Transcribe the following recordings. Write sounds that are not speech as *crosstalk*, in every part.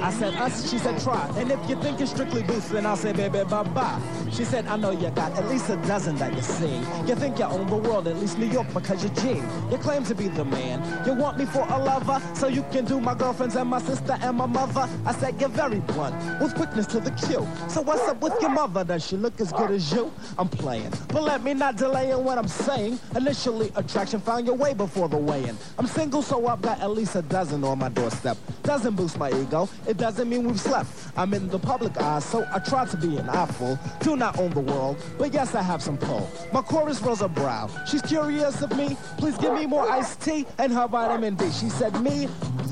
I said, us. She said, try. And if you think it's strictly boost, then I'll say, baby, bye-bye. She said, I know you got at least a dozen that you see. You think you own the world, at least New York, because you're G. You claim to be the man. You want me for a lover, so you can do my girlfriends and my sister and my mother. I said, you're very blunt, with quickness to the cue. So what's up with your mother? Does she look as good as you? I'm playing. But let me not delay in what I'm saying. Initially, attraction found your way before the weigh-in. I'm single, so I've got at least a dozen on my doorstep. Doesn't boost my ego. It doesn't mean we've slept. I'm in the public eye, so I try to be an eyeful. Do not own the world, but yes, I have some pull. My chorus rose a brow. She's curious of me. Please give me more iced tea and her vitamin D. She said, me?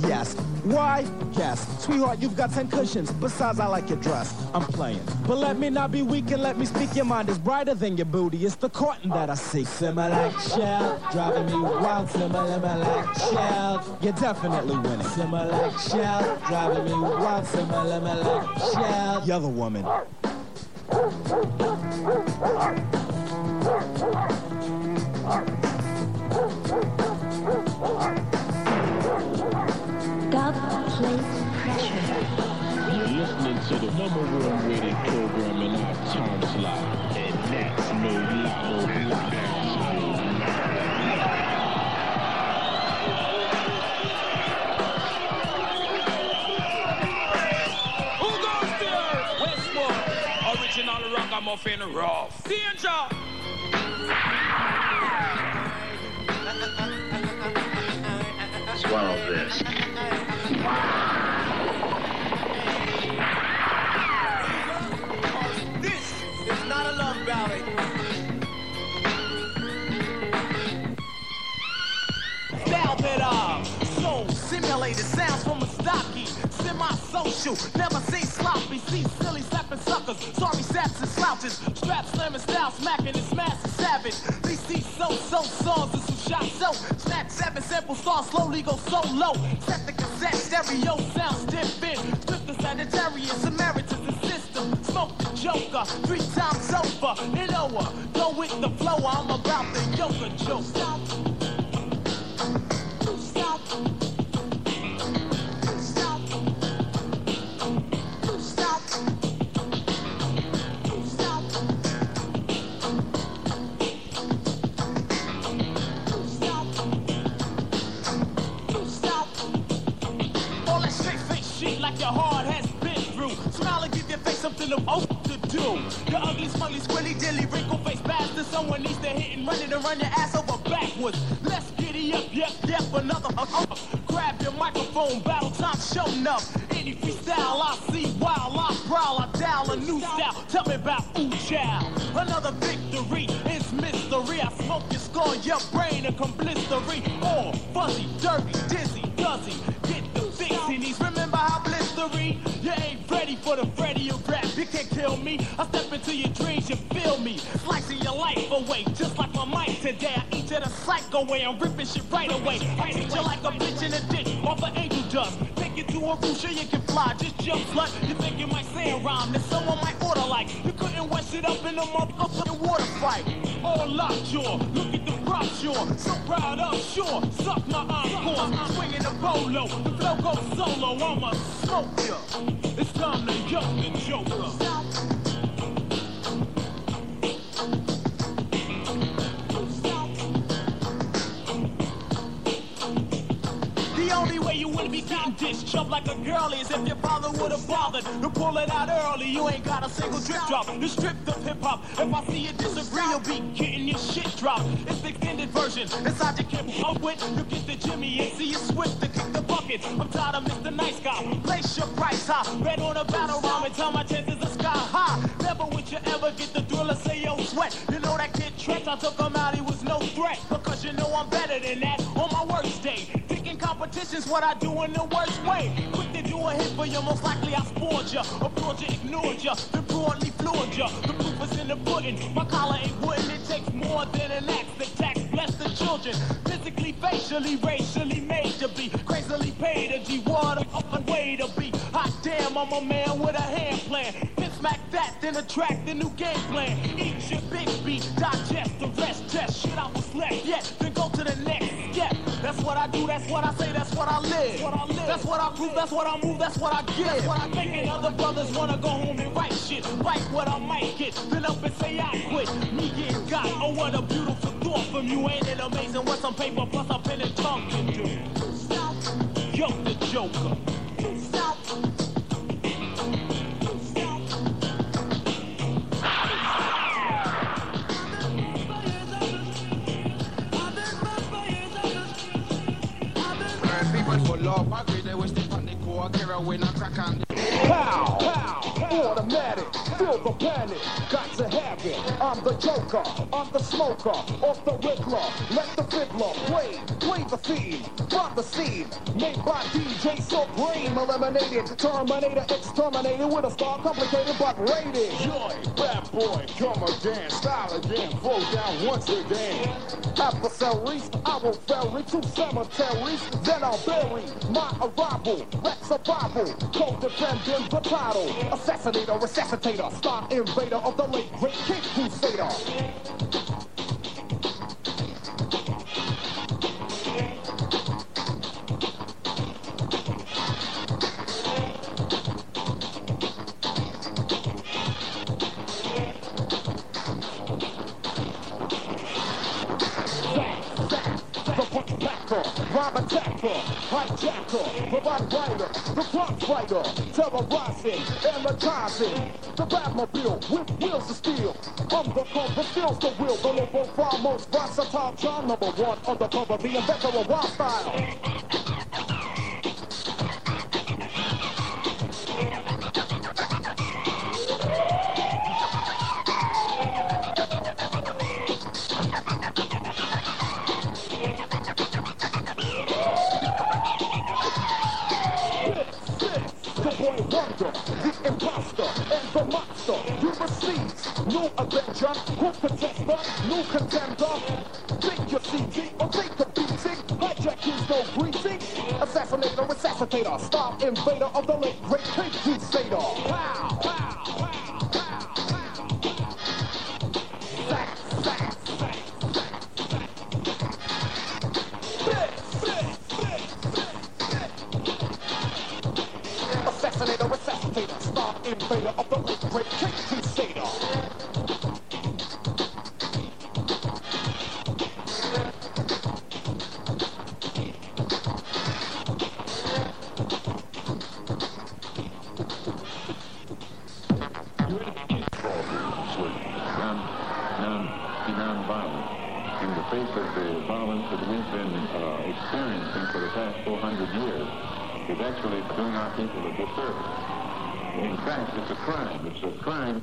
Yes. Why? Yes. Sweetheart, you've got 10 cushions. Besides, I like your dress. I'm playing. But let me not be weak and let me speak. Your mind is brighter than your booty. It's the cotton that I seek. Like shell, driving me wild. Like shell. You're definitely winning. Like shell, driving me wild. Like shell. You're the woman. Plays pressure. You're listening to the number one rated program in our time slot, and that's no lie, no lie. Original ragamuffin rough. Danger. Swallow this. This is not a love ballad. Style uh, soul simulated sounds from a stocky, semi-social, never seen sloppy, see silly slapping suckers, sorry saps and slouches, strap slamming style smacking and smashing savage. These see so so songs and some shots so snatch seven simple stars slowly go so low. Set the cassette stereo sound stiff in, strip the sanitarian Samaritans and system, smoke the joker three times over. It over, go with the flow. I'm about the yoga joke. Stop. Stop. Like your heart has been through. Smile and give your face something to to do. Your ugly, smugly, squilly, dilly, wrinkle face bastard. Someone needs to hit and run it and run your ass over backwards. Let's giddy up, yep, yep, another. Uh, uh. Grab your microphone, battle time showing up. Any freestyle I see while I prowl, I dial a new style. Tell me about ooh child. Another victory is mystery. I smoke your skull, your brain, and come blistery. All fuzzy, dirty, dizzy, duzzy. Get Remember how blistery? You ain't ready for the Freddy you rap. You can't kill me. I step into your dreams, you feel me. Slicing your life away, just like my mic today. I eat you the psycho way. I'm ripping shit right away. I treat you like a bitch in a ditch off an angel dust. Take you to a roof, sure you can fly. Just jump, slut. You think you might say a rhyme, then someone might order like. You couldn't wash it up in a motherfucking water fight. All locked lockjaw, look at the brochure. So proud, I'm sure. Suck polo, the flow goes solo. I'ma smoke ya. It's time to yoke the joker. Wouldn't be dished jump like a girl is if your father would have bothered to pull it out early. You ain't got a single drip drop. You stripped of hip hop. If I see you disagree, you'll be getting your shit dropped. It's the extended version. Inside your kip up with, you get the Jimmy and see you swift to kick the bucket. I'm tired of Mr. Nice Guy. Place your price high. Red on a battle rhyme and tell my chances are sky high. Never would you ever get the thrill of say yo sweat. You know that kid Trench, I took him out, he was no threat. Because you know I'm better than that on my worst day. Competition's what I do in the worst way. Quick to do a hit for you, most likely I spoiled ya. Abroad ya, ignored ya, then broadly floored ya. The proof is in the pudding, my collar ain't wooden. It takes more than an axe to tax, bless the children. Physically, facially, racially made to be. Crazily paid a G, what a way to be. Hot damn, I'm a man with a hand plan. Hit smack that, then attract the new game plan. Eat your big beat, digest the rest, test shit I was left yet. Then go to the next step. That's what I do, that's what what I say, that's what I live. That's what I prove, that's what I move, that's what I give. Thinking other brothers wanna go home and write shit. Write what I might get, then up and say I quit. Me get got, oh what a beautiful thought from you. Ain't it amazing what some paper plus a pen and tongue can do? Yo, the Joker. People of agree they wish they panic I crack on Pow, pow, automatic, feel the panic, got to have it. I'm the joker, I'm the smoker, off the Riddler, let the fiddler play the theme, from the scene, made by DJ Supreme, eliminated, Terminator, exterminated with a star complicated but rated. Joy, bad boy, come again, style again, flow down once again. Adversaries, I will ferry to cemeteries, then I'll bury my arrival, wreck survival, co-defending the title, assassinator, resuscitator, star invader of the late great King Crusader. Rhyme attacker, hijacker, the rider, the crime fighter, terrorizing, energizing, the Batmobile with wheels of steel. Undercover steals the wheel, the low profile, most versatile John number one undercover, the inventor of wild style. The monster. You receive new avenger, who contester, new contender. Think you're CG or think the beating. Hijack is no greasing. Assassinator, resuscitator, star invader of the late great King Crusader. Pow, pow, pow, pow, pow. Sack, sack, sack, Assassinator, resuscitator, star invader of 400 years, is actually doing our people a disservice. In fact, it's a crime. It's a crime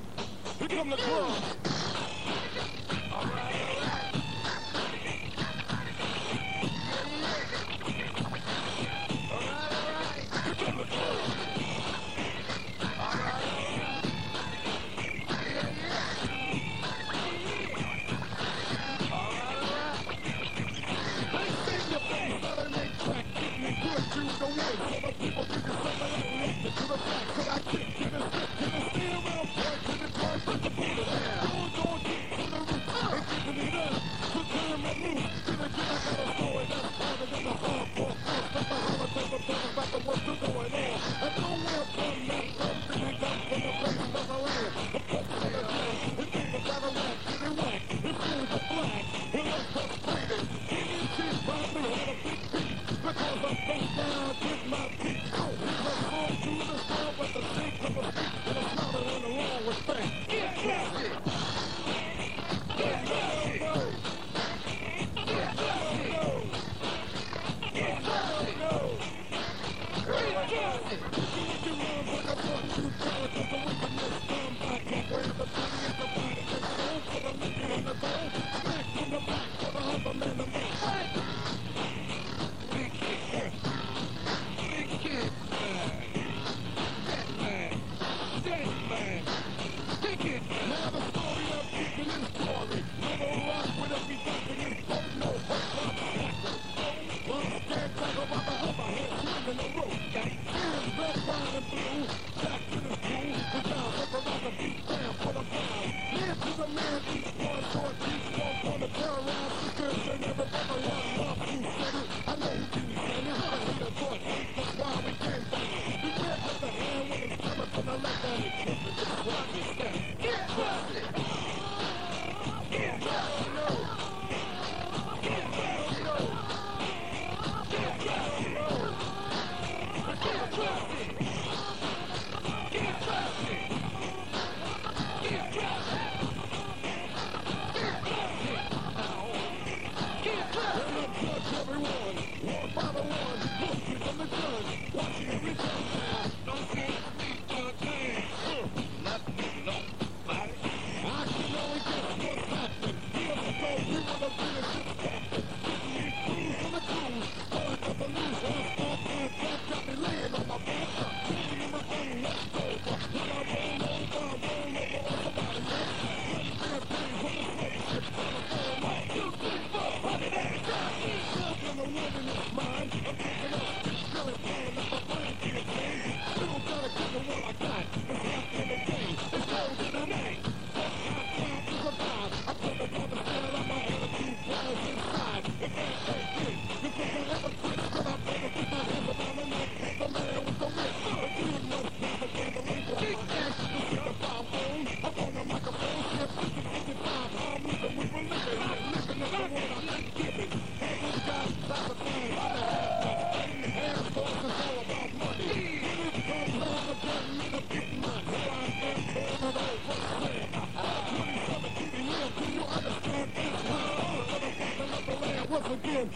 Maybe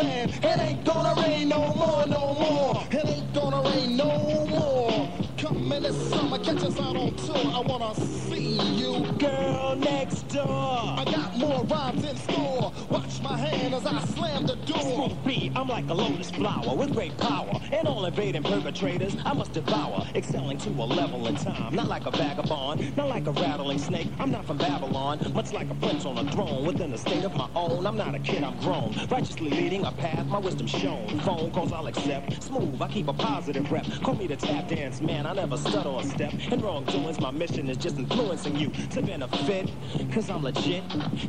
band. It ain't gonna rain no more, no more. It ain't gonna rain no more. Come in this summer, catch us out on tour. I wanna see you, girl next door. I got more rhymes in store. Watch my hand as I slam the door. Smooth beat, I'm like a lotus flower with great power. And all invading perpetrators, I must devour. Excelling to a level in time, not like a vagabond, not like a rattling snake. I'm not from Babylon, much like a prince on a throne within a state of my own. I'm not a kid, I'm grown. Righteously leading a path, my wisdom shown. Phone calls I'll accept. Smooth, I keep a positive rep. Call me the tap dance man, I never stutter or step. In wrongdoings, my mission is just influencing you to benefit. Cause I'm legit,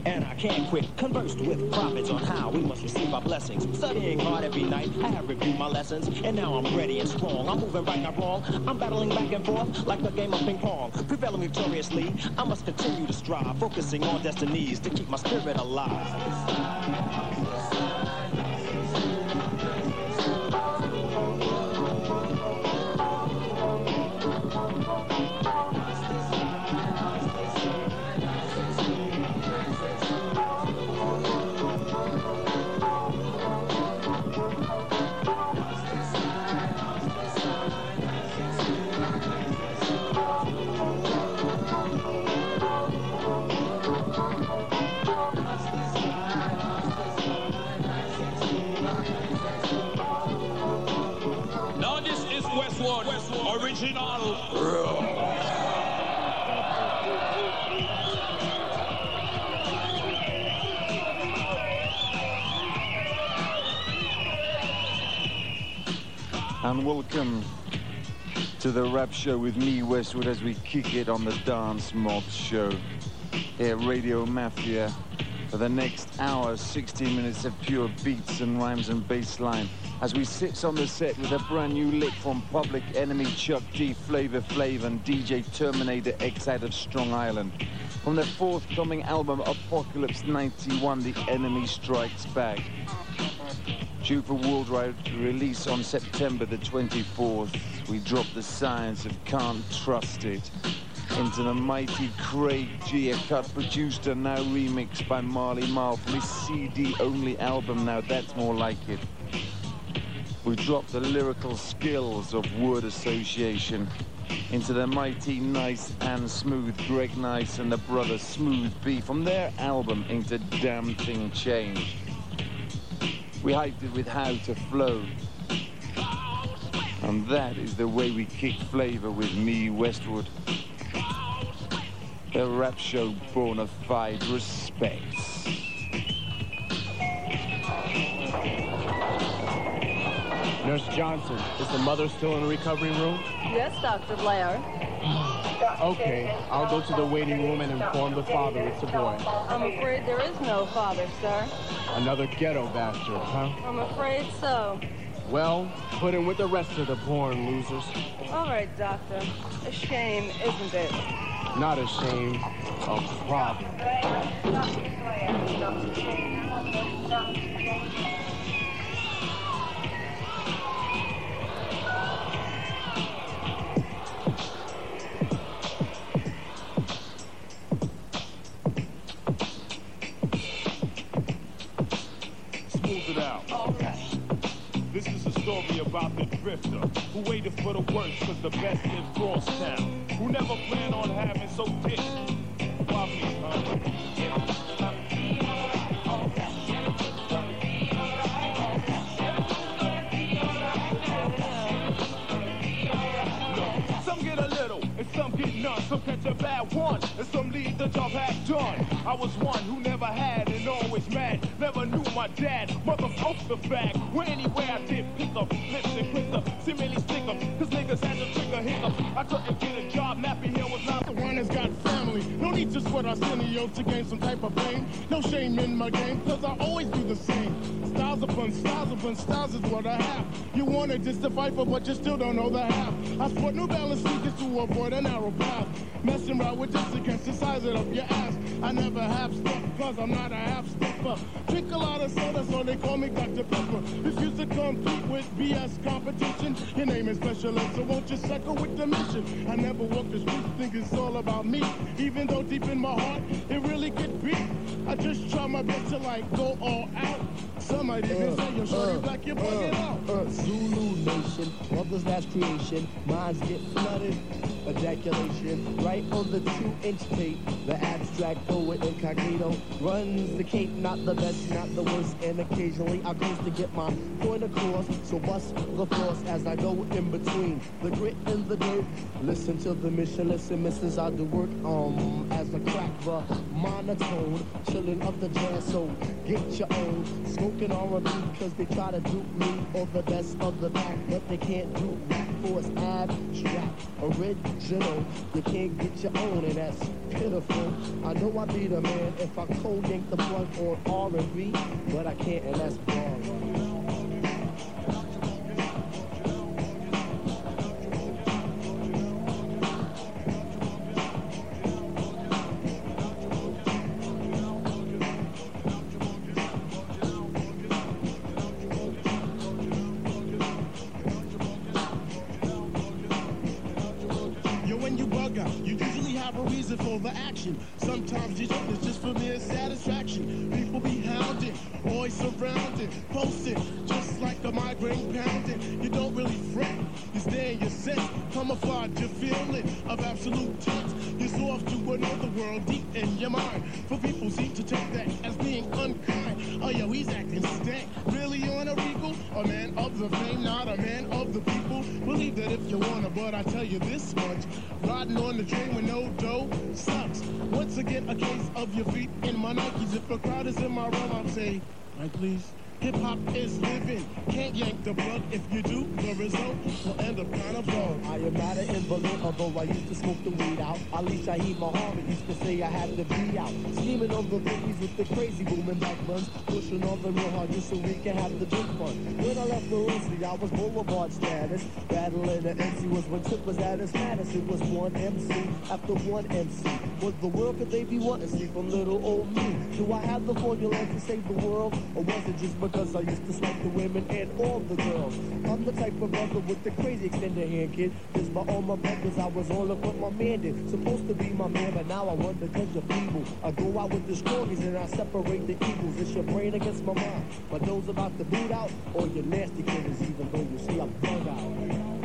and I can't quit. Conversed with prophets on how we must receive our blessings. Studying hard every night, I have reviewed my lessons, and now I'm ready and strong. I'm moving right, not wrong. I'm battling back and forth like a game of ping pong. Prevailing victoriously, I must continue to strive, focusing on destinies to keep my spirit alive. And welcome to the rap show with me, Westwood, as we kick it on the Dance Mob Show here Radio Mafia. For the next hour, 16 minutes of pure beats and rhymes and bass line. As we sit on the set with a brand new lick from Public Enemy, Chuck D, Flavor Flav, and DJ Terminator X out of Strong Island. From their forthcoming album Apocalypse 91, The Enemy Strikes Black. Due for worldwide release on September the 24th, we drop the science of Can't Trust It. into the mighty Craig G, a cut produced and now remixed by Marley Marl from his CD-only album. Now that's more like it. We dropped the lyrical skills of word association into the mighty Nice and Smooth Greg Nice and the brother Smooth B from their album into Damn Thing Change. We hyped it with How to Flow. And that is the way we kick flavor with me, Westwood. The rap show bona fide respects. Nurse Johnson, is the mother still in the recovery room? Yes, Dr. Blair. *sighs* Okay, I'll go to the waiting room and inform the father it's a boy. I'm afraid there is no father, sir. Another ghetto bastard, huh? I'm afraid so. Well, put him with the rest of the born losers. All right, Doctor. A shame, isn't it? Not a shame, a problem. About the drifter who waited for the worst cause the best lives cross town. Who never planned on having so dick. Me, huh? Some get a little, and some get none. Some catch a bad one, and some leave the job half done. I was one who never had and always mad. Never knew my dad, Mother motherfucker the fact. Where anywhere I did pick up, and quick up, stick up. Cause niggas had to trigger hiccup. I couldn't get a job, Nappy Hill was not The one that's got family. No need to sweat Arsenio to gain some type of fame. No shame in my game, cause I always do the same. Styles upon styles upon styles is what I have. You want it just to fight for, but you still don't know the half. I sport New Balance sneakers to avoid a narrow path. Messing around with against the size it up your ass. I never have stuff, cause I'm not a half stepper. Drink a lot of soda, so they call me Dr. Pepper. Refuse to compete with BS competition. Your name is specialist, so won't you suckle with the mission? I never walk the streets, think it's all about me. Even though deep in my heart, it really could be. I just try my best to like go all out. Some might even say you're shorty black, you're bugging out. uh, Zulu Nation, mother's last creation, minds get flooded, ejaculation, right on the two-inch tape. The abstract poet incognito runs the cape, not the best, not the worst, and occasionally I cruise to get my point across. So bust the floss as I go in between the grit and the dirt. Listen to the mission, listen, missus, I do work um as a crack the monotone, chilling up the jazz. So get your own smoking R&B because they try to dupe me or the best of the pack, but they can't do rap for it's abstract, original. You can't get your own, and that's pitiful. I know I be the man if I cold yank the plug on R&B, but I can't, and that's wrong. Much. Riding on the train with no dough sucks. Once again, a case of your feet in my Nikes. If a crowd is in my room, I'll say, right, please. Hip hop is living. Can't yank the plug. If you do, the result will end up kind of low. I am not an invalid, although I used to smoke the weed out. Ali Shaheed Muhammad used to say I had to be out. Scheming on the bookies with the crazy booming back buns. Pushing on the real hard just so we can have the big fun. When I left the Rossi, I was boulevard status. Battling the MC was when Tip was at his maddest. It was one MC after one MC. What the world could they be wanting see from little old me? Do I have the formula to save the world? Or was it just because I used to swipe the women and all the girls. I'm the type of brother with the crazy extended hand, kid. Cause by all my brothers, I was all up with my man did. Supposed to be my man, but now I wonder cause you're feeble. I go out with the strongest and I separate the evils. It's your brain against my mind. But those about to boot out, or your nasty killers, even though you see I'm bug out.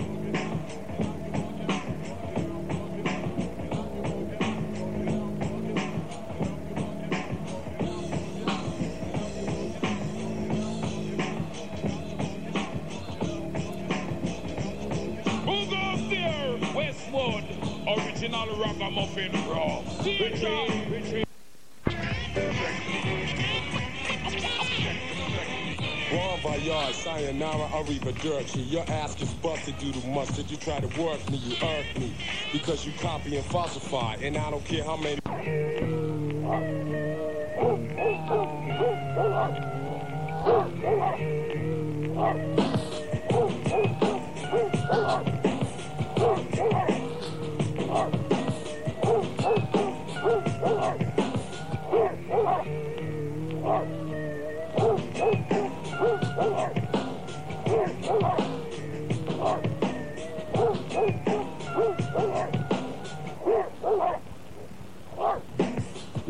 Ragamuffin raw. Voyage, sayonara, arrivederci. Your ass gets busted due to mustard. You try to work me, you earth me. Because you copy and falsify. And I don't care how many.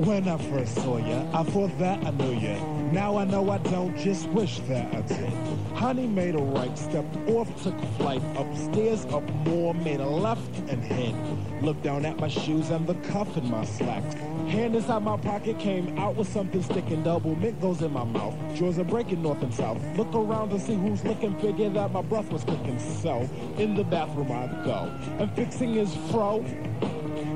When I first saw ya, I thought that I knew ya. Now I know I don't just wish that I did. Honey made a right, stepped off, took flight upstairs, up more, made a left and hid. Looked down at my shoes and the cuff in my slacks. Hand inside my pocket came out with something sticking. Double mint goes in my mouth. Jaws are breaking north and south. Look around to see who's looking. Figure that my breath was cooking. So in the bathroom I go and fixing his fro.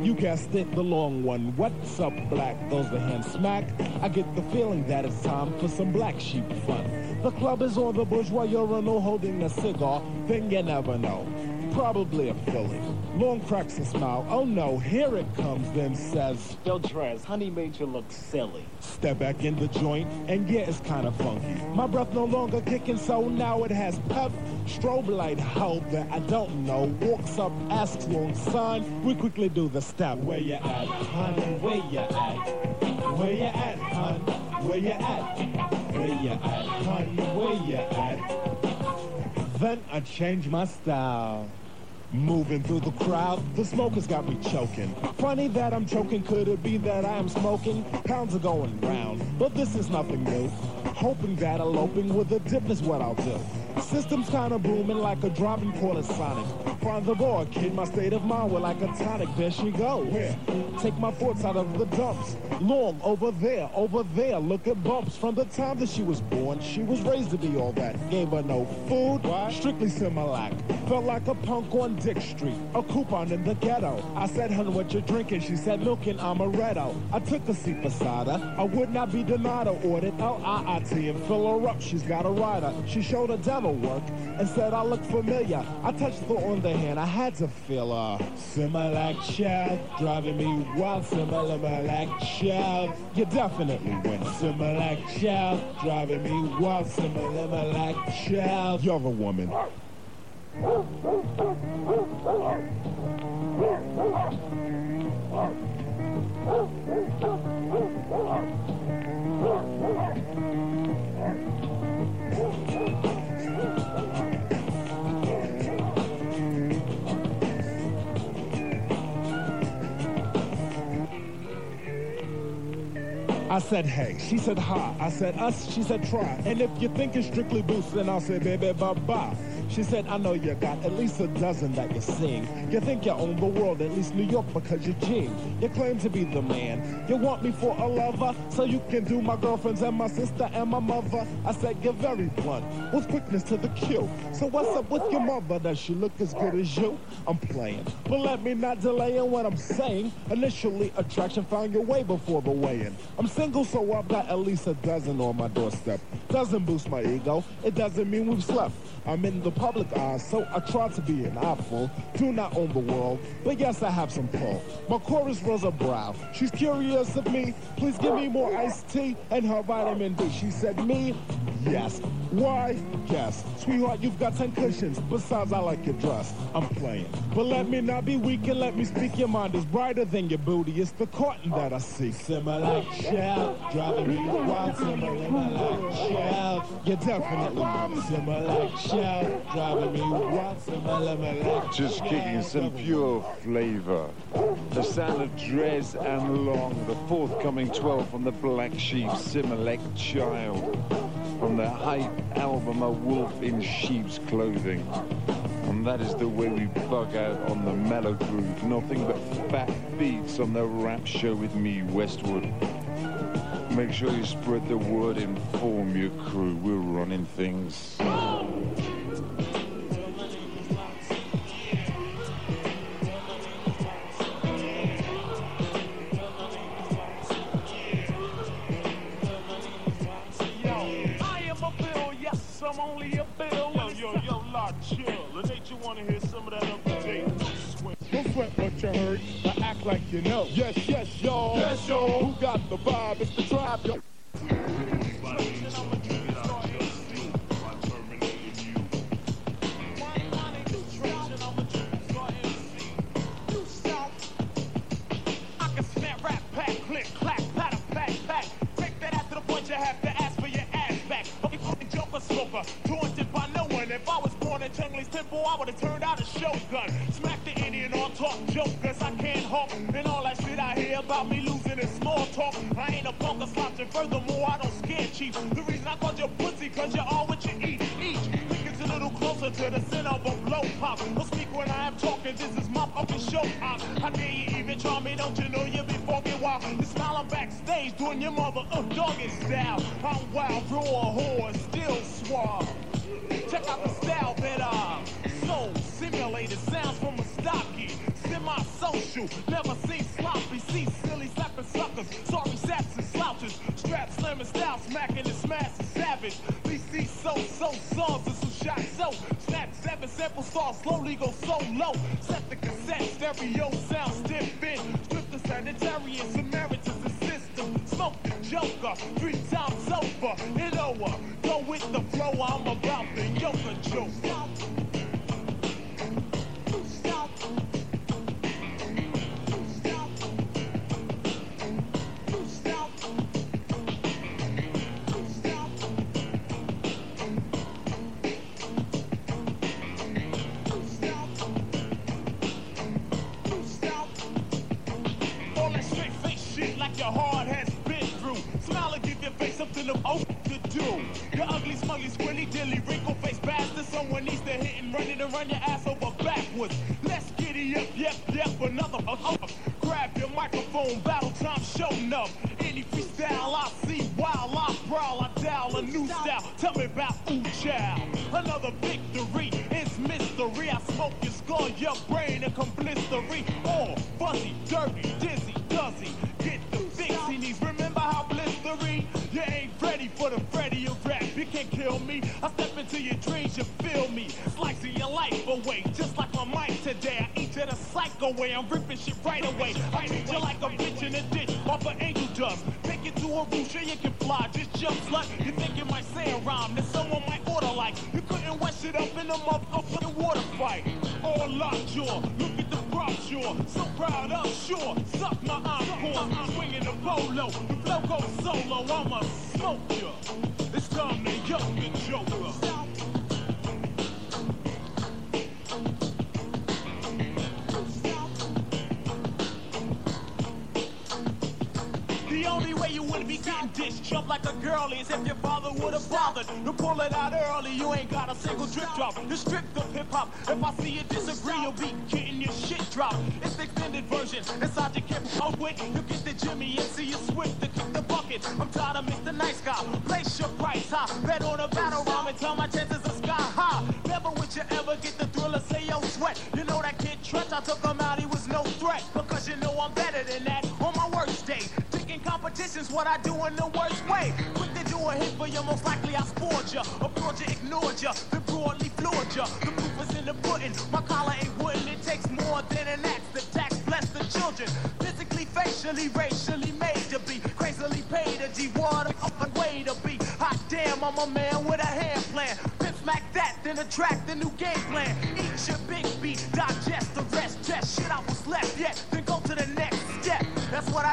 You guessed it, the long one. What's up, black? Goes the hand smack. I get the feeling that it's time for some black sheep fun. The club is on the bourgeois urinal holding a cigar. Then you never know. Probably a filly. Lawnge cracks a smile. Oh no, here it comes, then says, Yo, Trez, honey made you look silly. Step back in the joint, and yeah, it's kinda funky. My breath no longer kicking, so now it has pep. Strobe light hope that I don't know. Walks up, asks long sign. We quickly do the step. Where you at, honey? Where you at? Where you at, hun? Where you at? Where you at, honey? Where you at? Then I change my style. Moving through the crowd, the smoke has got me choking. Funny that I'm choking, could it be that I am smoking? Pounds are going round, but this is nothing new. Hoping that eloping with a dip is what I'll do. System's kinda booming like a driving quarter sonic. Find the board, kid, my state of mind, we're like a tonic. There she goes. Where? Take my thoughts out of the dumps. Lawnge over there, over there. Look at bumps. From the time that she was born, she was raised to be all that. Gave her no food, strictly Similac. Felt like a punk on Dick Street, a coupon in the ghetto. I said, hun, what you drinking? She said, milk and amaretto. I took a seat beside her. I would not be denied her. Ordered L-I-I-T and fill her up. She's got a rider. She showed her work and said, I look familiar. I touched her on the hand. I had to feel her. Similac child, driving me wild. Similac child, you definitely win. Similac child, driving me wild. Similac child, you're a woman. *laughs* I said, hey. She said, hi. I said, us. She said, try. And if you think it's strictly boost, then I'll say, baby, bye-bye. She said, I know you got at least a dozen that you sing. You think you own the world, at least New York, because you're G. You claim to be the man. You want me for a lover, so you can do my girlfriends and my sister and my mother. I said, you're very blunt, with quickness to the kill. So what's up with your mother? Does she look as good as you? I'm playing. But let me not delay in what I'm saying. Initially, attraction found your way before the weigh-in. I'm single, so I've got at least a dozen on my doorstep. Doesn't boost my ego. It doesn't mean we've slept. I'm in the public eye, so I try to be an apple. Do not own the world, but yes, I have some pull. My chorus was a brow. She's curious of me. Please give me more iced tea and her vitamin D. She said, me? Yes. Why? Yes. Sweetheart, you've got 10 cushions. Besides, I like your dress. I'm playing. But let me not be weak and let me speak. Your mind is brighter than your booty. It's the cotton that I see. Similar child, driving me wild. Similar child. Well, you definitely. Simmer Just kicking some pure flavor. The sound of Dres and Lawnge, the forthcoming 12 from the Black Sheep, Similac Child. From the hype album A Wolf in Sheep's Clothing. And that is the way we bug out on the mellow groove. Nothing but fat beats on the rap show with me, Westwood. Make sure you spread the word, inform your crew. We're running things. You wanna hear some of that up to date? Don't sweat what you heard, but act like you know. Yes, yes, y'all. Yes, y'all. Who got the vibe? It's the tribe, yo. I would have turned out a shotgun. Smack the Indian on talk jokers, I can't hawk. And all that shit I hear about me losing is small talk. I ain't a punk or slouch, and furthermore, I don't scare cheap. The reason I called you pussy, cause you're all what you eat. Each niggas a little closer to the center of a blow pop. Don't speak when I am talking, this is my fucking show. I, how dare you even try me, don't you know you be fucking wild? You smile, backstage doing your mother uh, doggy style. I'm wild, raw, whore, still suave. Check out the Semi-social, never seen sloppy, see silly slapping suckers. Sorry saps and slouches, strap slim and style, smacking and smashing savage. We see so so songs and some shots so snap seven sample stars slowly go so low. Set the cassette stereo sound stiff in. Strip the sanitary and Samaritans the system. Smoke the joker three times over. Hit over, go with the flow. I'm about the yoga joke. Another victory life away, just like my mic today. I eat you the psycho way. I'm ripping shit right away. I treat you like a bitch in a ditch, off an angel dust. Take it to a roof, sure you can fly. Just jump slut. You think you might say a rhyme, then someone might order like. You couldn't wash it up in a motherfucking water fight. All lockjaw, look at the brochure. So proud, I'm sure. Suck my encore. I'm swinging the polo. The flow goes solo. I'ma smoke ya. It's time to yoke the joker. Way you wouldn't be getting dished jump like a girl is if your father would have bothered to pull it out early. You ain't got a single drip drop. The strip of hip hop. If I see you disagree, you'll be getting your shit dropped. It's the extended version. Inside your kip out with. You get the Jimmy and see you swift to kick the bucket. I'm tired of Mr. Nice Guy. Place your price high. Bet on a battle rhyme and tell my chances are sky high. Never would you ever get the thrill of say yo sweat. You know that kid Trench, I took him out, he was no threat. Because you know I'm better than that competition's what I do in the worst way. Quick to do a hit for you, most likely I spoiled ya. Abroad you ignored ya, then broadly floored ya. The proof is in the pudding, my collar ain't wooden. It takes more than an axe to tax bless the children. Physically, facially, racially made to be. Crazily paid a G water up and way to be. Hot damn, I'm a man with a hand plan. Pimp smack that, then attract the new game plan. Eat your big beat, digest the rest. Test shit I was left yet, then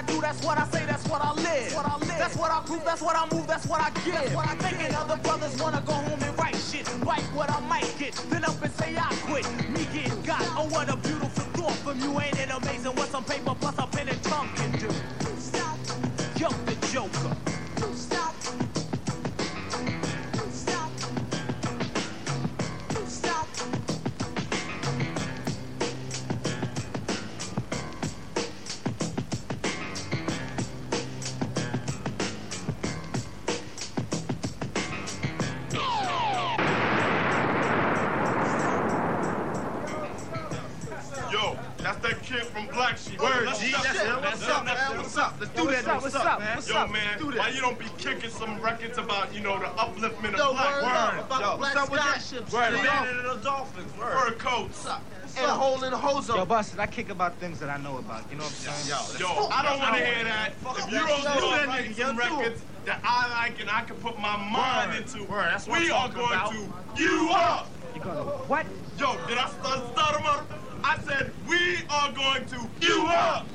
do, that's what I say, that's what I live. That's what I live. That's what I prove, that's what I move, that's what I give. That's what I Making other brothers wanna go home and write shit. Write what I might get, then up and say I quit. Me get got, oh what a beautiful thought from you. Ain't it amazing what some paper plus a do Yo, that. What's up, man? Yo, Yo, man, do why you don't be kicking some records about, you know, the upliftment of Yo, black word up about Yo, black what's up with that? scholarships. Word, Yo. man, and the dolphins. Fur coats. And holding hozo. Yo, Busted, I kick about things that I know about. You know what I'm saying? Yo, I don't want to hear that. If you don't do that write nigga, some yo, do records that I like and I can put my mind Word. into, Word, that's what we I'm are going about. to you up. You gonna what? Yo, did I start, start 'em up? I said we are going to you up.